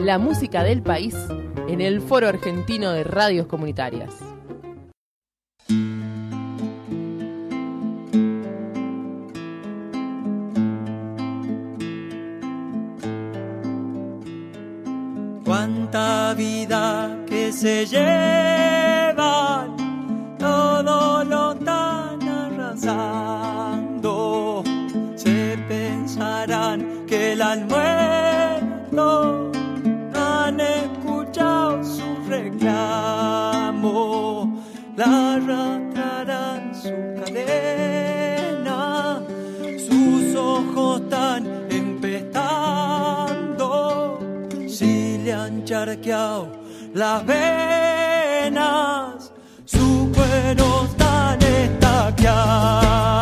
la música del país en el Foro Argentino de Radios Comunitarias. Venas, su cuero tan estaqueado.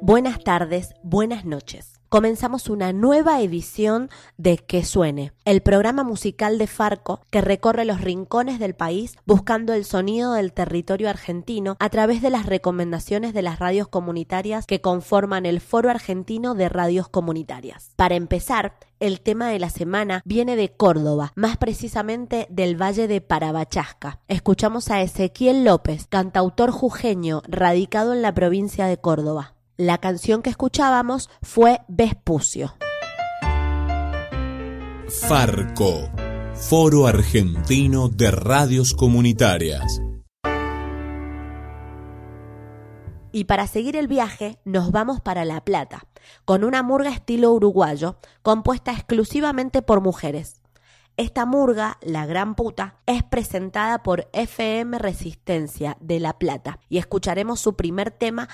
Buenas tardes, buenas noches. Comenzamos una nueva edición de Que Suene, el programa musical de Farco que recorre los rincones del país buscando el sonido del territorio argentino a través de las recomendaciones de las radios comunitarias que conforman el Foro Argentino de Radios Comunitarias. Para empezar, el tema de la semana viene de Córdoba, más precisamente del Valle de Parabachasca. Escuchamos a Ezequiel López, cantautor jujeño radicado en la provincia de Córdoba. La canción que escuchábamos fue Vespucio. Farco, Foro Argentino de Radios Comunitarias. Y para seguir el viaje nos vamos para La Plata, con una murga estilo uruguayo compuesta exclusivamente por mujeres. Esta murga, La Gran Puta, es presentada por FM Resistencia de La Plata. Y escucharemos su primer tema,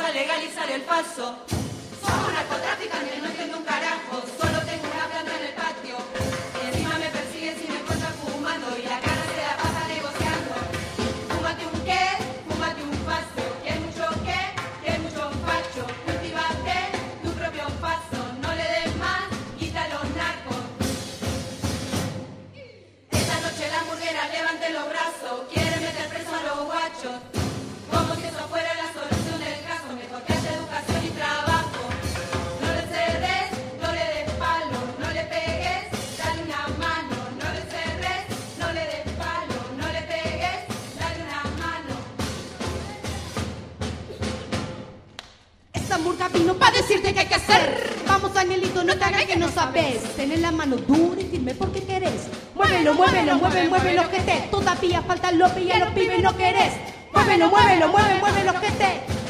a legalizar el paso. Somos narcotraficantes, no entiendo un carajo, Como si eso fuera la solución del caso, mejor que haya educación y trabajo. No le cerres, no le des palo, no le pegues, dale una mano. No le cerres, no le des palo, no le pegues, dale una mano. Esta murga vino para decirte que hay que hacer. Vamos, Angelito, no te hagas que no sabes. Ten la mano dura y firme porque querés. Muévelo, muévelo, mueve, mueve los que te. Todavía falta lo y a los pibes no querés. Muévelo, muévelo, mueve, mueve los que te.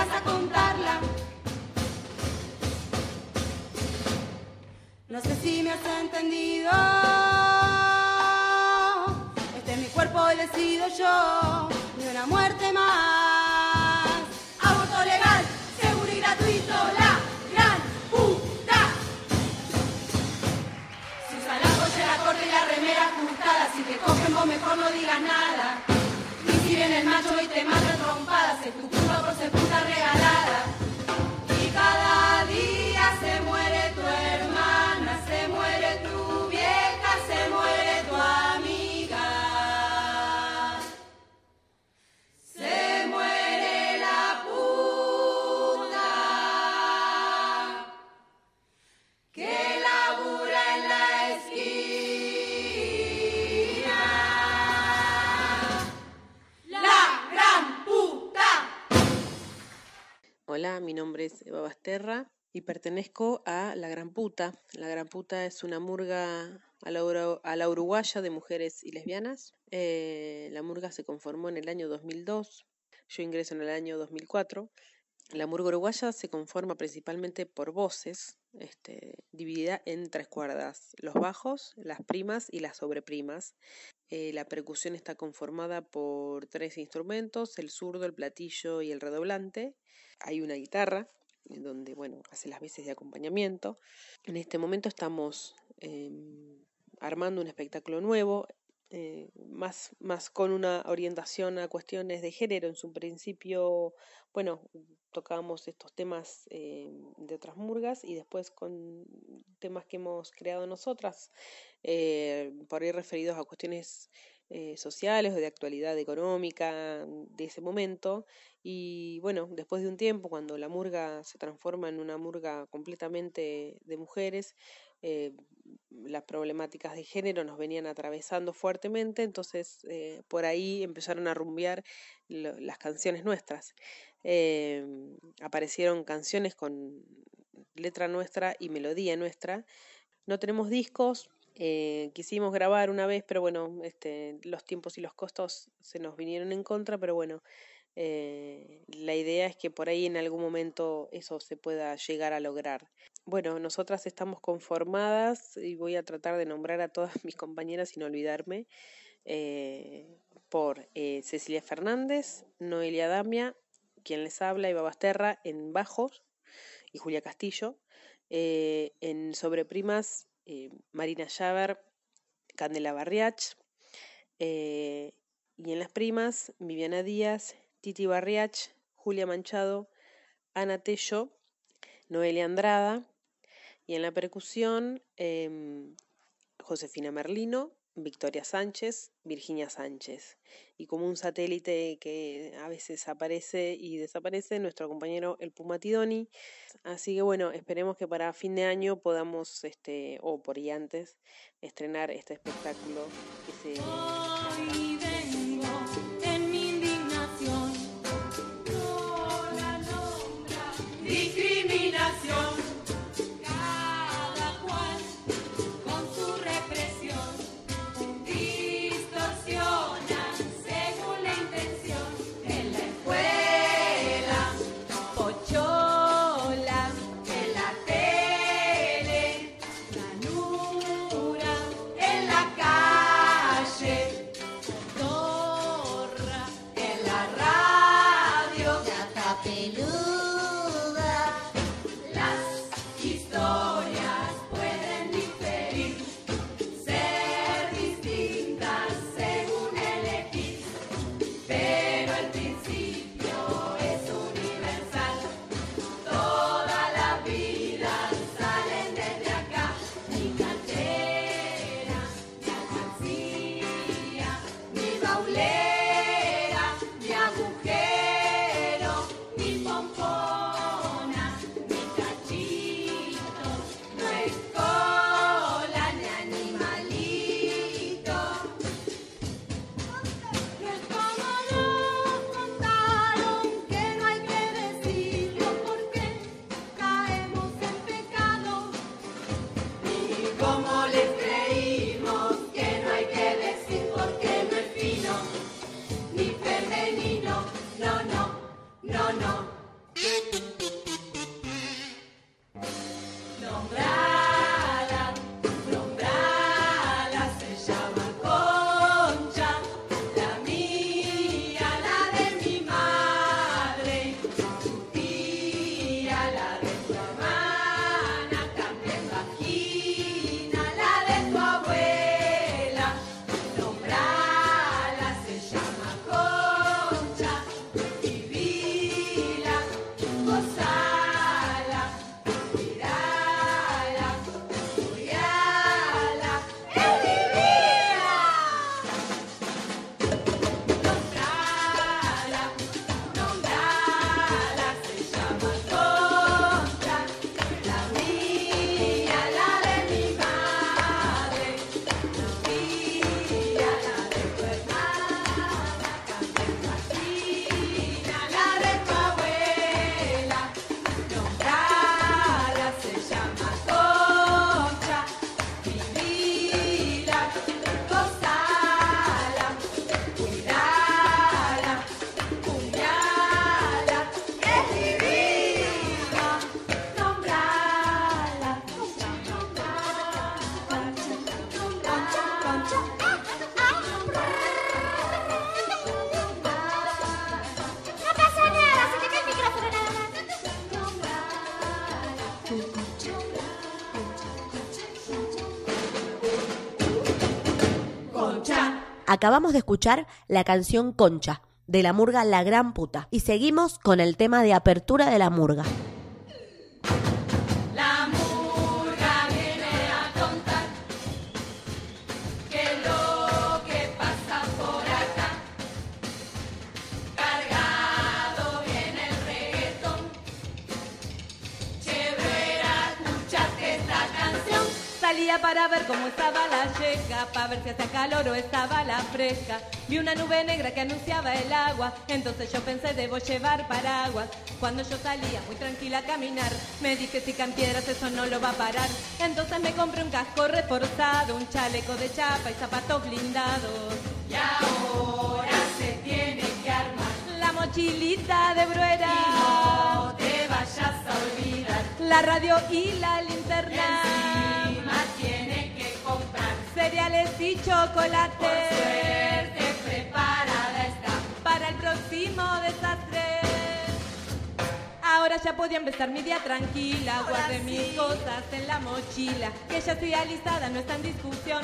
Suerte si llegas a contarla. No sé si me has entendido. Este es mi cuerpo y decido yo. Ni una muerte más. Y pertenezco a La Gran Puta. La Gran Puta es una murga a la, uruguaya de mujeres y lesbianas. Eh, la murga se conformó en el año 2002. Yo ingreso en el año 2004. La murga uruguaya se conforma principalmente por voces, este, dividida en tres cuerdas, los bajos, las primas y las sobreprimas. Eh, la percusión está conformada por tres instrumentos, el zurdo, el platillo y el redoblante. Hay una guitarra, donde, bueno, hace las veces de acompañamiento. En este momento estamos em, armando un espectáculo nuevo, eh, más, más con una orientación a cuestiones de género. En su principio, bueno, tocábamos estos temas eh, de otras murgas y después con temas que hemos creado nosotras, eh, por ahí referidos a cuestiones eh, sociales o de actualidad económica de ese momento. Y bueno, después de un tiempo, cuando la murga se transforma en una murga completamente de mujeres, eh, las problemáticas de género nos venían atravesando fuertemente, entonces eh, por ahí empezaron a rumbear las canciones nuestras. Aparecieron canciones con letra nuestra y melodía nuestra. No tenemos discos, eh, quisimos grabar una vez, pero bueno, este, los tiempos y los costos se nos vinieron en contra, pero bueno, eh, la idea es que por ahí en algún momento eso se pueda llegar a lograr. Bueno, nosotras estamos conformadas y voy a tratar de nombrar a todas mis compañeras sin olvidarme eh, por Cecilia Fernández, Noelia Damia, quien les habla, Eva Basterra en bajos y Julia Castillo. En sobreprimas, eh, Marina Llaver, Candela Barriach. eh, y en las primas, Viviana Díaz, Titi Barriach, Julia Manchado, Ana Tello, Noelia Andrada. Y en la percusión, em, Josefina Merlino, Victoria Sánchez, Virginia Sánchez. Y como un satélite que a veces aparece y desaparece, nuestro compañero el Puma Tidoni. Así que bueno, esperemos que para fin de año podamos, este, o por ahí antes, estrenar este espectáculo que se... Acabamos de escuchar la canción Concha de la murga La Gran Puta y seguimos con el tema de apertura de la murga. Salía para ver cómo estaba la checa, para ver si hacía calor o estaba la fresca. Vi una nube negra que anunciaba el agua, entonces yo pensé debo llevar paraguas. Cuando yo salía muy tranquila a caminar, me dije si caen piedras eso no lo va a parar. Entonces me compré un casco reforzado, un chaleco de chapa y zapatos blindados. Y ahora se tiene que armar. La mochilita de bruera, No te vayas a olvidar. la radio y la linterna, Tiene que comprar. cereales y chocolate. Por suerte preparada está. para el próximo desastre. Ahora ya podía empezar mi día tranquila, guardé mis cosas en la mochila, que ya estoy alistada, no está en discusión.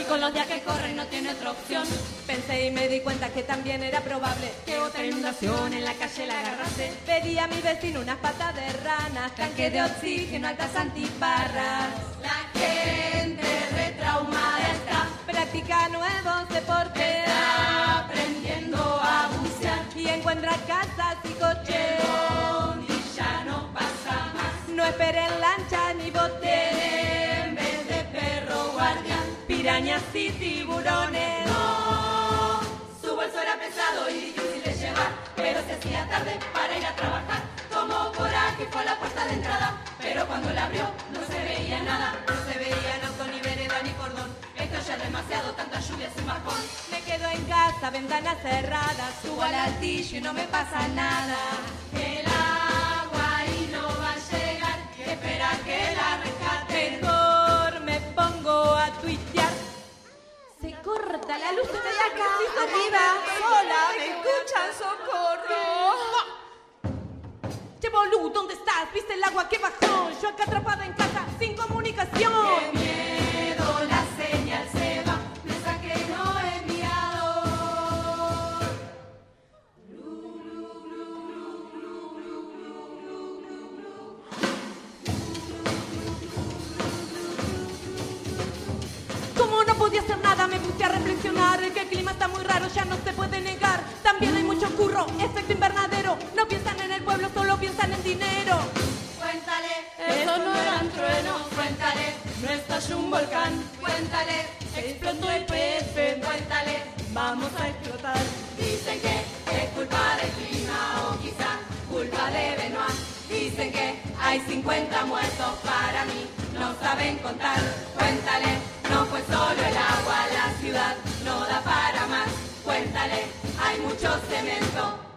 Y con los días que corren no tiene otra opción. Pensé y me di cuenta que también era probable Que otra inundación en la calle la agarrase. Pedí a mi vecino unas patas de rana, tanque de oxígeno, altas antiparras. La gente retraumada está. Practica nuevos deportes Está aprendiendo a bucear. y encuentra casas y coches. No esperen lancha ni botes. En vez de perro guardián. pirañas y tiburones. No, su bolso era pesado y difícil de llevar, pero se hacía tarde para ir a trabajar. Tomó coraje y fue a la puerta de entrada, pero cuando la abrió no se veía nada, no se veía auto ni vereda ni cordón. Esto ya es demasiado, tanta lluvia sin bajón. Me quedo en casa, ventanas cerradas, subo al altillo y no me pasa nada. Corta la luz la casa. Arriba, sola, me escuchan, socorro. Che boludo, ¿dónde estás? ¿Viste el agua que bajó? Yo acá atrapada en casa, sin comunicación. mucho cemento.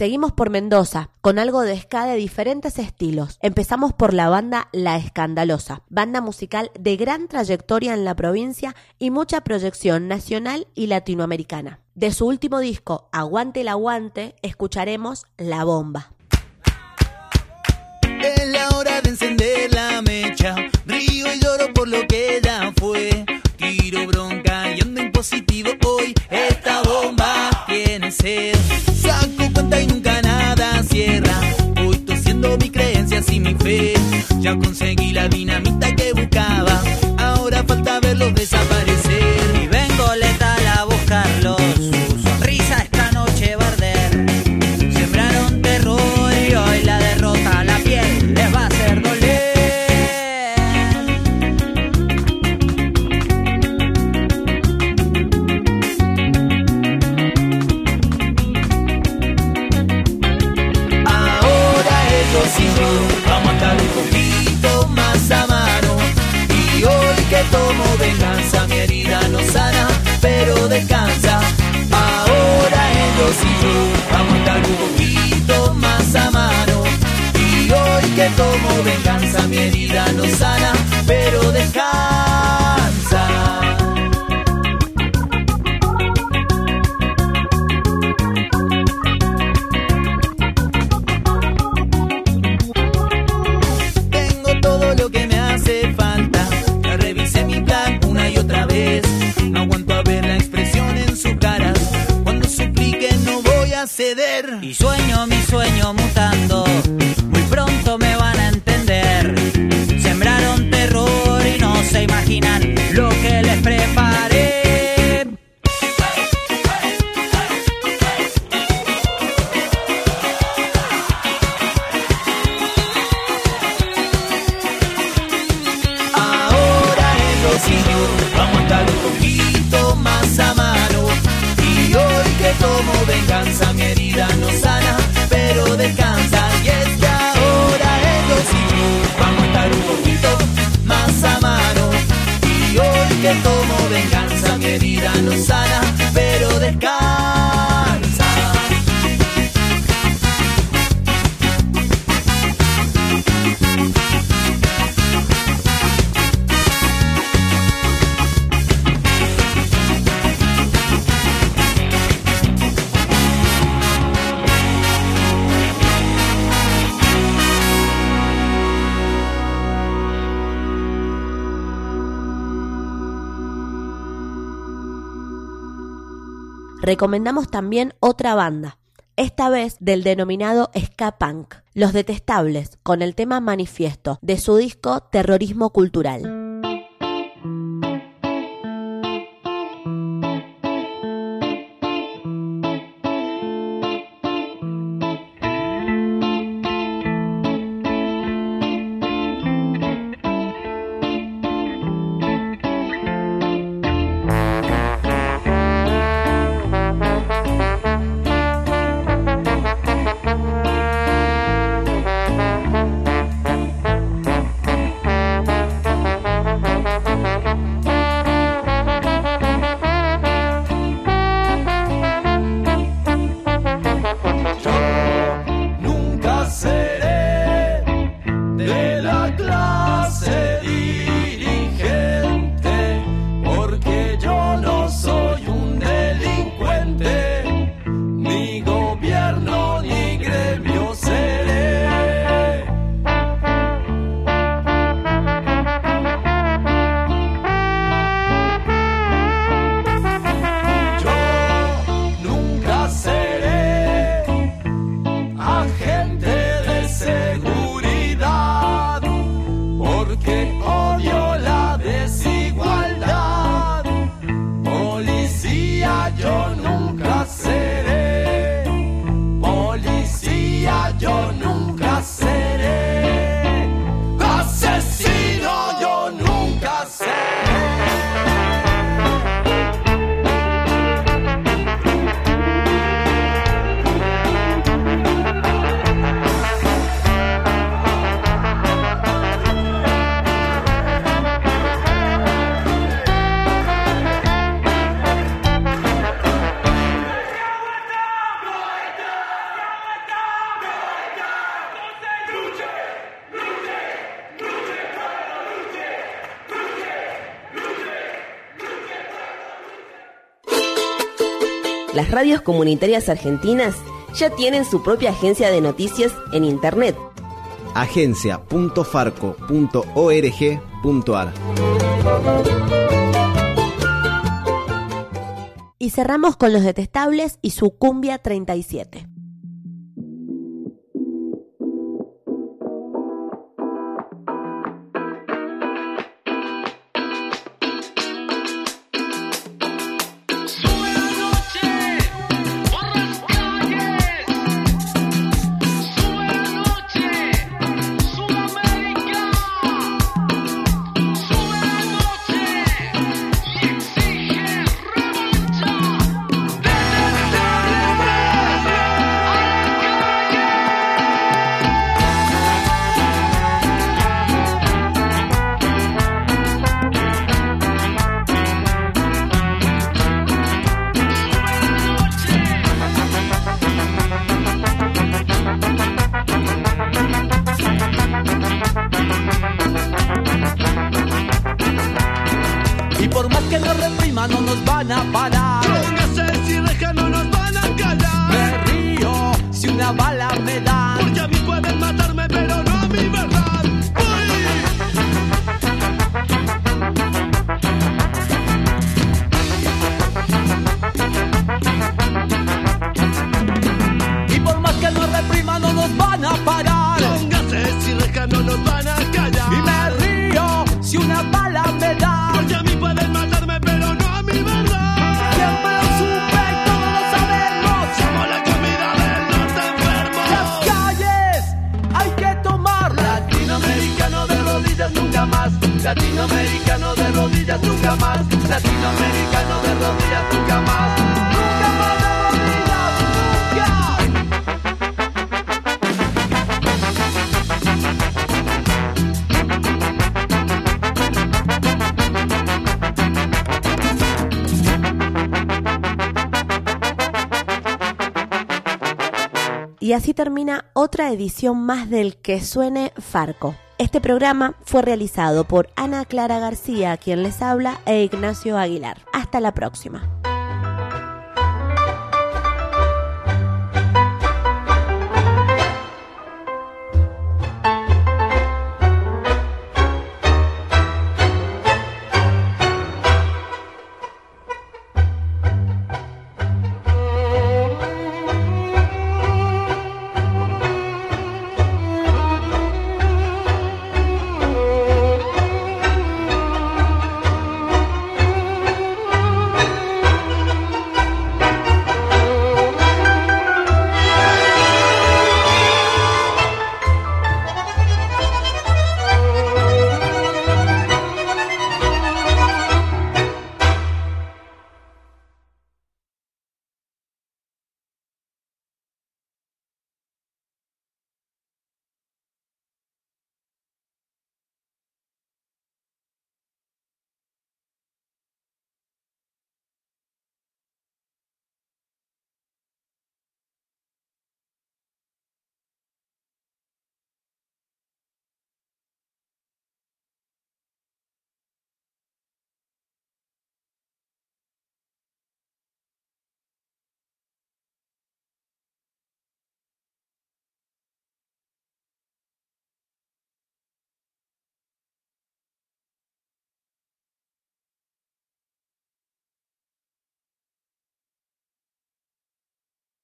Seguimos por Mendoza, con algo de ska de diferentes estilos. Empezamos por la banda La Escandalosa, banda musical de gran trayectoria en la provincia y mucha proyección nacional y latinoamericana. De su último disco, Aguante el Aguante, escucharemos La Bomba. Es la hora de encender la mecha, río y lloro por lo que ya fue. no recomendamos también otra banda, esta vez del denominado ska punk, Los Detestables, con el tema Manifiesto, de su disco Terrorismo Cultural. Las radios comunitarias argentinas ya tienen su propia agencia de noticias en Internet. agencia.farco.org.ar Y cerramos con Los Detestables y su Cumbia 37. Latinoamericano de rodillas nunca más. Latinoamericano de rodillas nunca más. Nunca más. Y así termina otra edición más del Que Suene Farco. Este programa fue realizado por Ana Clara García, quien les habla, e Ignacio Aguilar. Hasta la próxima.